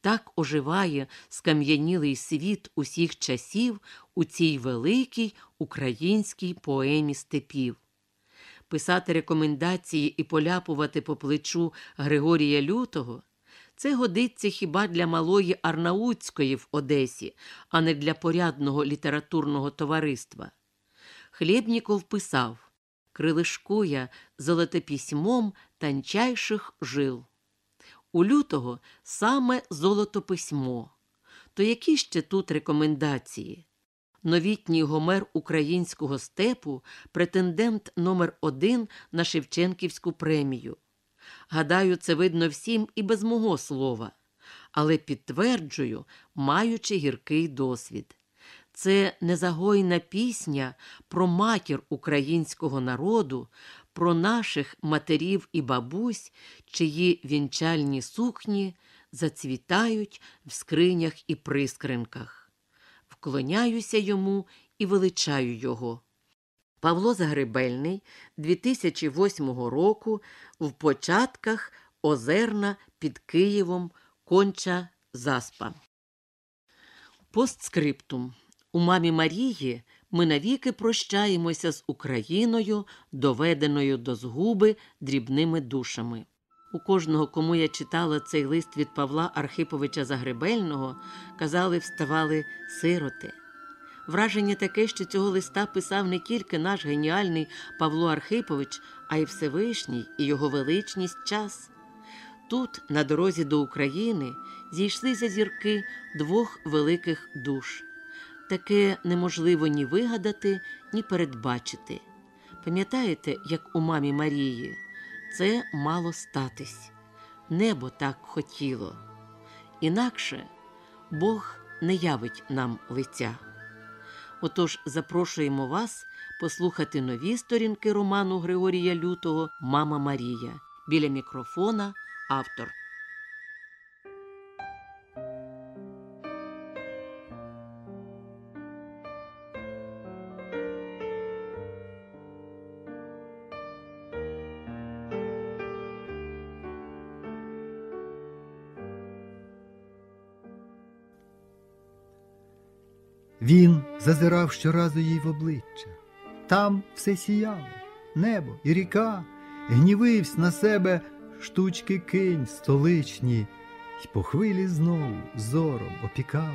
так оживає скам'янілий світ усіх часів у цій великій українській поемі степів. Писати рекомендації і поляпувати по плечу Григорія Лютого це годиться хіба для малої Арнаутської в Одесі, а не для порядного літературного товариства. Хлєбніков писав крилишкуя золотописьмом танчайших жил. У лютого саме золотописьмо. То які ще тут рекомендації? Новітній гомер українського степу претендент номер один на Шевченківську премію. Гадаю, це видно всім і без мого слова, але підтверджую, маючи гіркий досвід. Це незагойна пісня про матір українського народу, про наших матерів і бабусь, чиї вінчальні сукні зацвітають в скринях і прискринках. Вклоняюся йому і величаю його. Павло Загребельний 2008 року в початках Озерна під Києвом Конча Заспа. Постскриптум. У мамі Марії ми навіки прощаємося з Україною, доведеною до згуби дрібними душами. У кожного, кому я читала цей лист від Павла Архиповича Загребельного, казали, вставали сироти. Враження таке, що цього листа писав не тільки наш геніальний Павло Архипович, а й Всевишній і його величність час. Тут, на дорозі до України, зійшлися зірки двох великих душ. Таке неможливо ні вигадати, ні передбачити. Пам'ятаєте, як у мамі Марії, це мало статись. Небо так хотіло. Інакше Бог не явить нам лиця. Отож запрошуємо вас послухати нові сторінки роману Григорія Лютого Мама Марія. Біля мікрофона автор. Він зазирав щоразу їй в обличчя. Там все сіяло, небо і ріка, гнівивсь на себе штучки кинь столичні, й по хвилі знову зором опікав,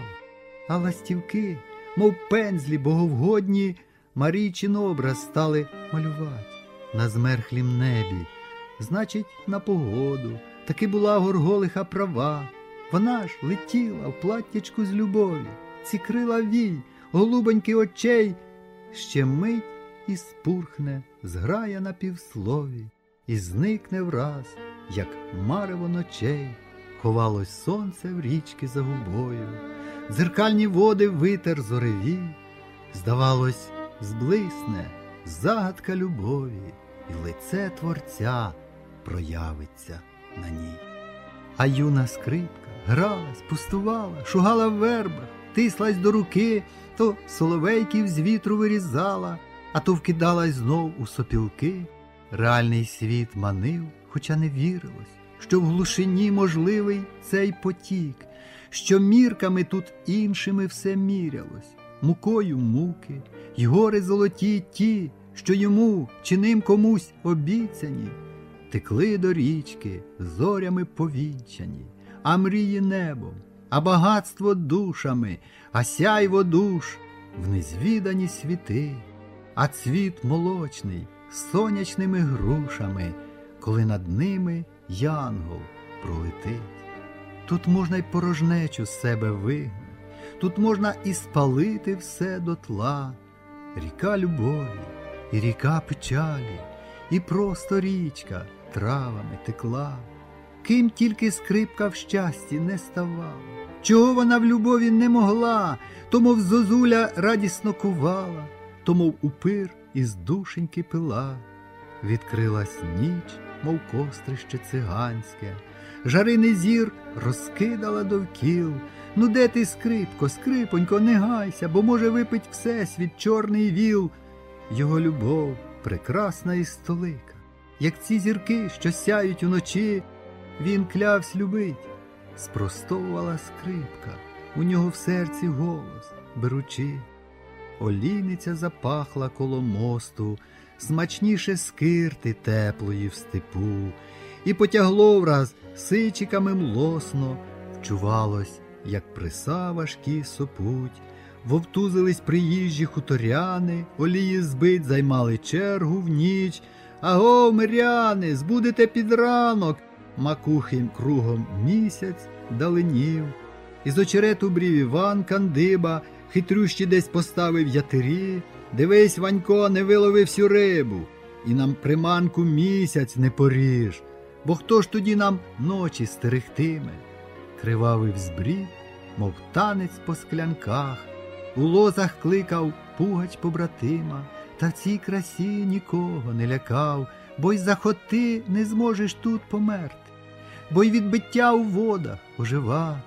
а ластівки, мов пензлі боговгодні, Марійчин образ стали малювати на змерхлім небі, значить, на погоду, таки була горголиха права. Вона ж летіла в платтячку з любові ці крила вій, голубоньки очей, ще мить і спурхне, зграя на півслові, і зникне враз, як марево ночей, ховалось сонце в річки за губою, дзеркальні води витер зореві, здавалось, зблисне загадка любові, і лице творця проявиться на ній. А юна скрипка грала, спустувала, шугала в вербах тислась до руки, то соловейків з вітру вирізала, а то вкидалась знов у сопілки. Реальний світ манив, хоча не вірилось, що в глушині можливий цей потік, що мірками тут іншими все мірялось, мукою муки, й гори золоті ті, що йому чи ним комусь обіцяні, текли до річки, зорями повінчані, а мрії небом а багатство душами, а сяйво душ в незвідані світи, а цвіт молочний сонячними грушами, коли над ними янгол пролетить. Тут можна й порожнечу з себе вигнати, тут можна і спалити все дотла, ріка любові, і ріка печалі, і просто річка травами текла, ким тільки скрипка в щасті не ставала чого вона в любові не могла, то, мов зозуля радісно кувала, то, мов упир із душеньки пила. Відкрилась ніч, мов кострище циганське, жариний зір розкидала довкіл. Ну, де ти, скрипко, скрипонько, не гайся, бо може випить всесвіт чорний віл. Його любов прекрасна і столика, як ці зірки, що сяють уночі, він клявсь любить спростовувала скрипка, у нього в серці голос, беручи. Олійниця запахла коло мосту, смачніше скирти теплої в степу, і потягло враз сичиками млосно, вчувалось, як приса важкі сопуть, вовтузились приїжджі хуторяни, олії збить займали чергу в ніч. Аго, миряни, збудете під ранок, макухим кругом місяць даленів. Із очерету брів Іван Кандиба, хитрющі десь поставив ятирі. Дивись, Ванько, не виловив всю рибу, і нам приманку місяць не поріж, бо хто ж тоді нам ночі стерегтиме? Кривавий взбрід, мов танець по склянках, у лозах кликав пугач побратима, та цій красі нікого не лякав, бо й захоти не зможеш тут померти, бо й відбиття у водах ожива,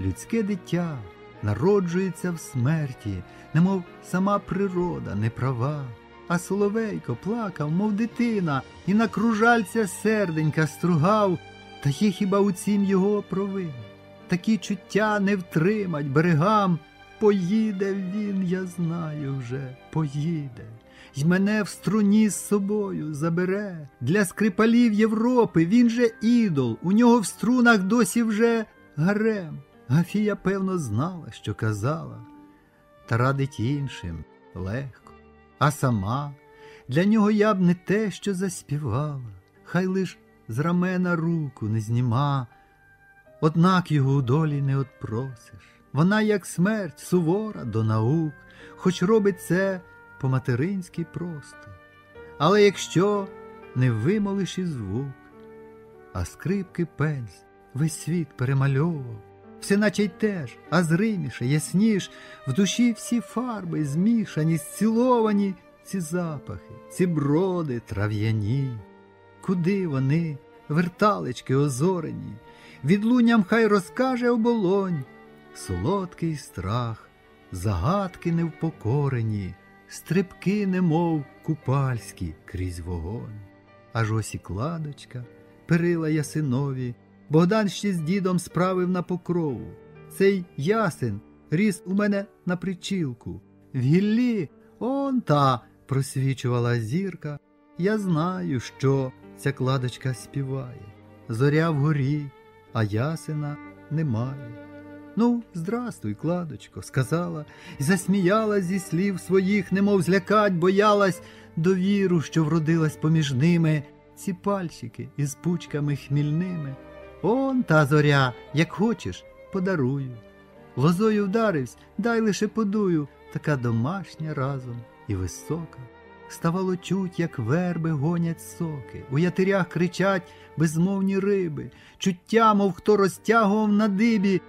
людське дитя народжується в смерті, немов сама природа не права. А соловейко плакав, мов дитина, і на кружальця серденька стругав, та є хіба у цім його провина? Такі чуття не втримать берегам. Поїде він, я знаю вже, поїде, й мене в струні з собою забере. Для скрипалів Європи він же ідол, у нього в струнах досі вже гарем. Гафія, певно, знала, що казала, та радить іншим легко. А сама для нього я б не те, що заспівала, хай лиш з рамена руку не зніма, однак його у долі не отпросиш. Вона, як смерть, сувора до наук, хоч робить це по-материнськи просто. Але якщо не вимолиш і звук, а скрипки пенсь весь світ перемальовував, все наче й теж, а зриміше, ясніш, в душі всі фарби змішані, зціловані ці запахи, ці броди трав'яні. Куди вони, верталечки озорені, відлунням хай розкаже оболонь, солодкий страх, загадки невпокорені, стрибки, немов купальські крізь вогонь. Аж ось і кладочка, перила ясинові, Богдан ще з дідом справив на покрову. Цей ясен ріс у мене на причілку. В гіллі он та просвічувала зірка. Я знаю, що ця кладочка співає. Зоря вгорі, а ясена немає. Ну, здрастуй, кладочко, сказала, і засміялась зі слів своїх, немов злякать, боялась довіру, що вродилась поміж ними, ці пальчики із пучками хмільними. Он та зоря, як хочеш, подарую. Лозою вдаривсь, дай лише подую, така домашня разом і висока. Ставало чуть, як верби гонять соки, у ятирях кричать безмовні риби, чуття, мов хто розтягував на дибі,